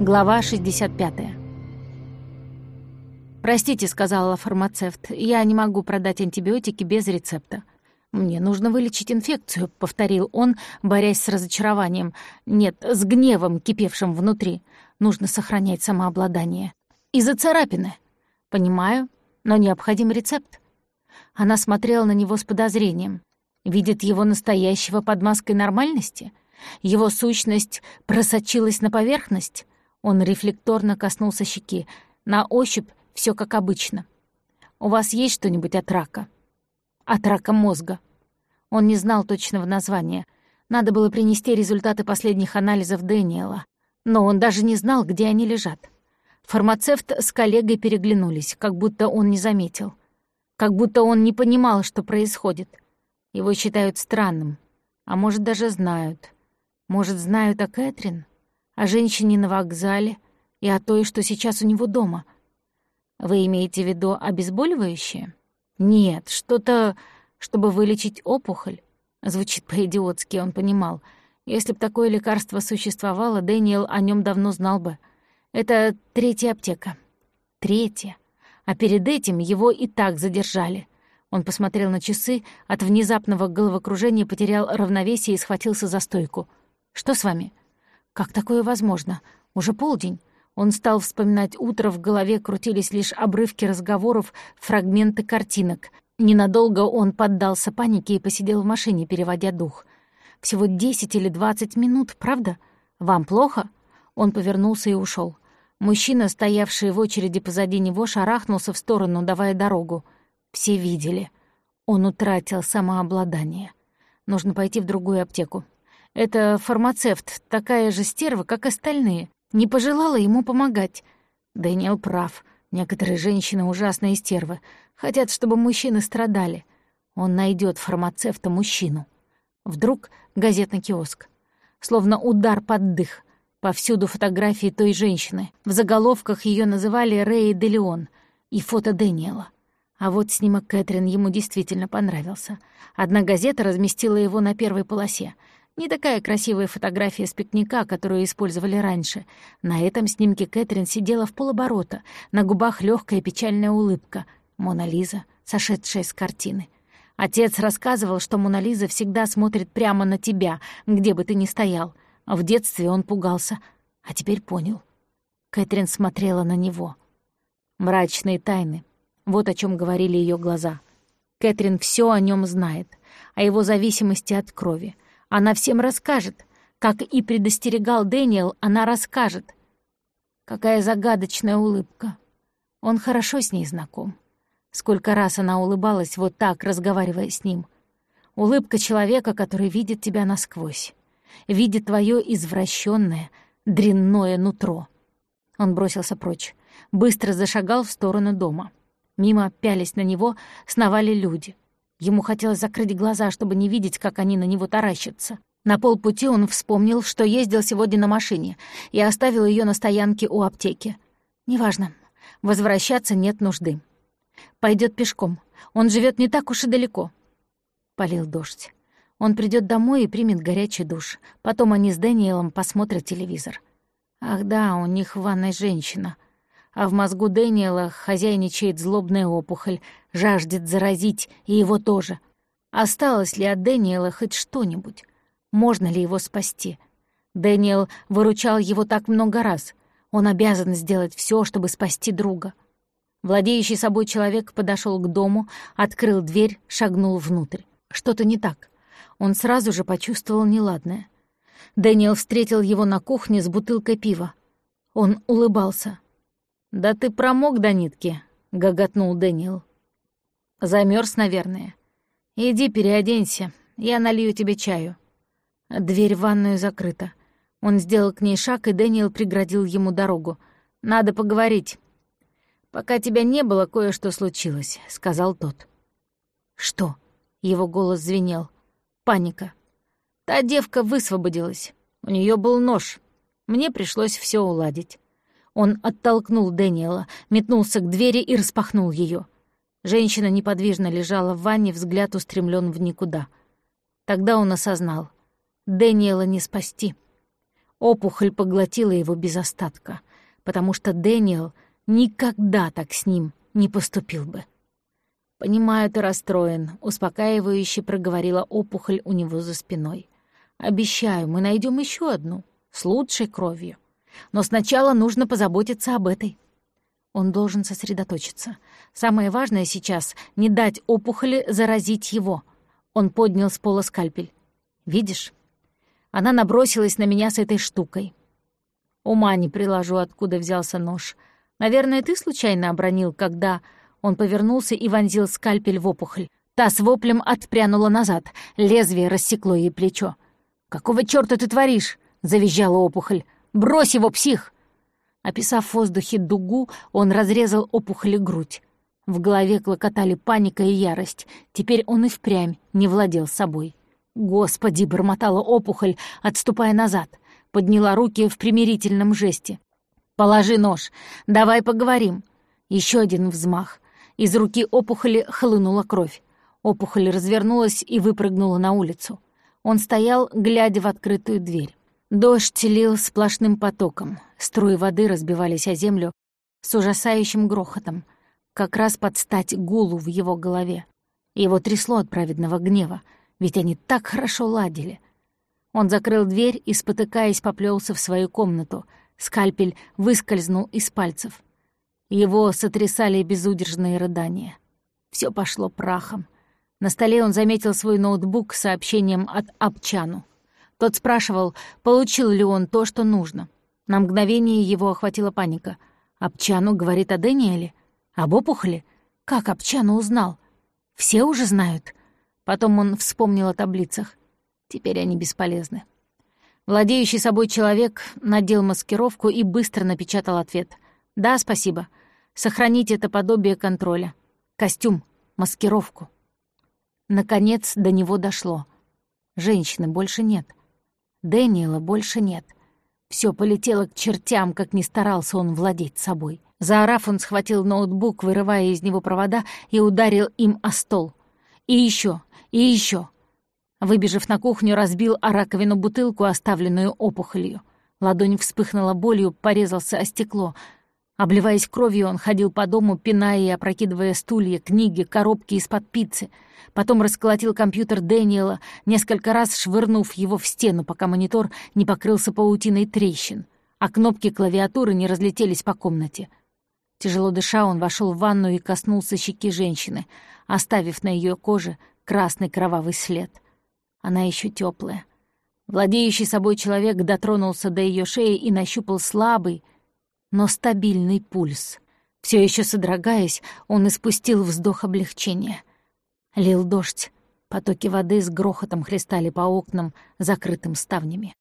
Глава 65. «Простите», — сказала фармацевт, — «я не могу продать антибиотики без рецепта». «Мне нужно вылечить инфекцию», — повторил он, борясь с разочарованием. «Нет, с гневом, кипевшим внутри. Нужно сохранять самообладание. Из-за царапины». «Понимаю, но необходим рецепт». Она смотрела на него с подозрением. Видит его настоящего под маской нормальности? Его сущность просочилась на поверхность? Он рефлекторно коснулся щеки. На ощупь все как обычно. «У вас есть что-нибудь от рака?» «От рака мозга». Он не знал точного названия. Надо было принести результаты последних анализов Дэниела. Но он даже не знал, где они лежат. Фармацевт с коллегой переглянулись, как будто он не заметил. Как будто он не понимал, что происходит. Его считают странным. А может, даже знают. Может, знают о Кэтрин? О женщине на вокзале и о той, что сейчас у него дома. Вы имеете в виду обезболивающее? Нет, что-то, чтобы вылечить опухоль. Звучит по-идиотски, он понимал. Если б такое лекарство существовало, Дэниел о нем давно знал бы. Это третья аптека. Третья. А перед этим его и так задержали. Он посмотрел на часы, от внезапного головокружения потерял равновесие и схватился за стойку. «Что с вами?» Как такое возможно? Уже полдень. Он стал вспоминать утро, в голове крутились лишь обрывки разговоров, фрагменты картинок. Ненадолго он поддался панике и посидел в машине, переводя дух. Всего десять или двадцать минут, правда? Вам плохо? Он повернулся и ушел. Мужчина, стоявший в очереди позади него, шарахнулся в сторону, давая дорогу. Все видели. Он утратил самообладание. Нужно пойти в другую аптеку. Эта фармацевт, такая же стерва, как остальные, не пожелала ему помогать. Дэниел прав. Некоторые женщины ужасные стервы. Хотят, чтобы мужчины страдали. Он найдет фармацевта мужчину. Вдруг газетный киоск. Словно удар под дых. Повсюду фотографии той женщины. В заголовках ее называли Рэй де Леон и фото Дэниела. А вот снимок Кэтрин ему действительно понравился. Одна газета разместила его на первой полосе — не такая красивая фотография с пикника, которую использовали раньше. На этом снимке Кэтрин сидела в полоборота, на губах легкая печальная улыбка. Мона Лиза, сошедшая с картины. Отец рассказывал, что Мона Лиза всегда смотрит прямо на тебя, где бы ты ни стоял. В детстве он пугался, а теперь понял. Кэтрин смотрела на него. Мрачные тайны. Вот о чем говорили ее глаза. Кэтрин все о нем знает, о его зависимости от крови, она всем расскажет. Как и предостерегал Дэниел, она расскажет. Какая загадочная улыбка. Он хорошо с ней знаком. Сколько раз она улыбалась вот так, разговаривая с ним. Улыбка человека, который видит тебя насквозь. Видит твое извращенное, дрянное нутро. Он бросился прочь. Быстро зашагал в сторону дома. Мимо, пялись на него, сновали люди — Ему хотелось закрыть глаза, чтобы не видеть, как они на него таращатся. На полпути он вспомнил, что ездил сегодня на машине и оставил ее на стоянке у аптеки. Неважно, возвращаться нет нужды. Пойдет пешком. Он живет не так уж и далеко. Полил дождь. Он придет домой и примет горячий душ. Потом они с Дэниелом посмотрят телевизор. Ах да, у них в ванной женщина а в мозгу Дэниела хозяйничает злобная опухоль, жаждет заразить и его тоже. Осталось ли от Дэниела хоть что-нибудь? Можно ли его спасти? Дэниел выручал его так много раз. Он обязан сделать все, чтобы спасти друга. Владеющий собой человек подошел к дому, открыл дверь, шагнул внутрь. Что-то не так. Он сразу же почувствовал неладное. Дэниел встретил его на кухне с бутылкой пива. Он улыбался. «Да ты промок до нитки», — гоготнул Дэниел. Замерз, наверное. Иди переоденься, я налью тебе чаю». Дверь в ванную закрыта. Он сделал к ней шаг, и Дэниел преградил ему дорогу. «Надо поговорить». «Пока тебя не было, кое-что случилось», — сказал тот. «Что?» — его голос звенел. «Паника. Та девка высвободилась. У нее был нож. Мне пришлось все уладить. Он оттолкнул Дэниела, метнулся к двери и распахнул ее. Женщина неподвижно лежала в ванне, взгляд устремлен в никуда. Тогда он осознал. Дэниела не спасти. Опухоль поглотила его без остатка, потому что Дэниел никогда так с ним не поступил бы. «Понимаю, ты расстроен», — успокаивающе проговорила опухоль у него за спиной. «Обещаю, мы найдем еще одну, с лучшей кровью. Но сначала нужно позаботиться об этой». Он должен сосредоточиться. Самое важное сейчас — не дать опухоли заразить его. Он поднял с пола скальпель. «Видишь? Она набросилась на меня с этой штукой. Ума не приложу, откуда взялся нож. Наверное, ты случайно обронил, когда он повернулся и вонзил скальпель в опухоль. Та с воплем отпрянула назад. Лезвие рассекло ей плечо. «Какого чёрта ты творишь?» — завизжала опухоль. «Брось его, псих!» Описав в воздухе дугу, он разрезал опухоли грудь. В голове клокотали паника и ярость. Теперь он и впрямь не владел собой. «Господи!» — бормотала опухоль, отступая назад. Подняла руки в примирительном жесте. «Положи нож. Давай поговорим». Еще один взмах. Из руки опухоли хлынула кровь. Опухоль развернулась и выпрыгнула на улицу. Он стоял, глядя в открытую дверь. Дождь лил сплошным потоком. Струи воды разбивались о землю с ужасающим грохотом, как раз под стать гулу в его голове. Его трясло от праведного гнева, ведь они так хорошо ладили. Он закрыл дверь и, спотыкаясь, поплелся в свою комнату. Скальпель выскользнул из пальцев. Его сотрясали безудержные рыдания. Все пошло прахом. На столе он заметил свой ноутбук с сообщением от Апчану. Тот спрашивал, получил ли он то, что нужно. На мгновение его охватила паника. Апчану говорит о Дэниеле? Об опухоли? Как Апчану узнал? Все уже знают. Потом он вспомнил о таблицах. Теперь они бесполезны. Владеющий собой человек надел маскировку и быстро напечатал ответ. «Да, спасибо. Сохраните это подобие контроля. Костюм, маскировку». Наконец до него дошло. Женщины больше нет. Дэниела больше нет. Все полетело к чертям, как не старался он владеть собой. Заорав, он схватил ноутбук, вырывая из него провода, и ударил им о стол. И еще, и еще. Выбежав на кухню, разбил о раковину бутылку, оставленную опухолью. Ладонь вспыхнула болью, порезался о стекло — Обливаясь кровью, он ходил по дому, пиная и опрокидывая стулья, книги, коробки из-под пиццы. Потом расколотил компьютер Дэниела, несколько раз швырнув его в стену, пока монитор не покрылся паутиной трещин, а кнопки клавиатуры не разлетелись по комнате. Тяжело дыша, он вошел в ванну и коснулся щеки женщины, оставив на ее коже красный кровавый след. Она еще теплая. Владеющий собой человек дотронулся до ее шеи и нащупал слабый, но стабильный пульс. Все еще содрогаясь, он испустил вздох облегчения. Лил дождь, потоки воды с грохотом хлестали по окнам, закрытым ставнями.